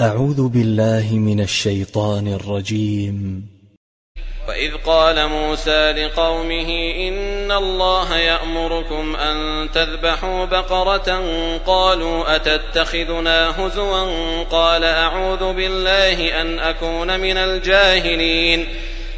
أعوذ بالله من الشيطان الرجيم. وإذ قال موسى لقومه إن الله يأمركم أن تذبحوا بقرة قالوا أتتخذنا هزوا قال أعوذ بالله أن أكون من الجاهلين.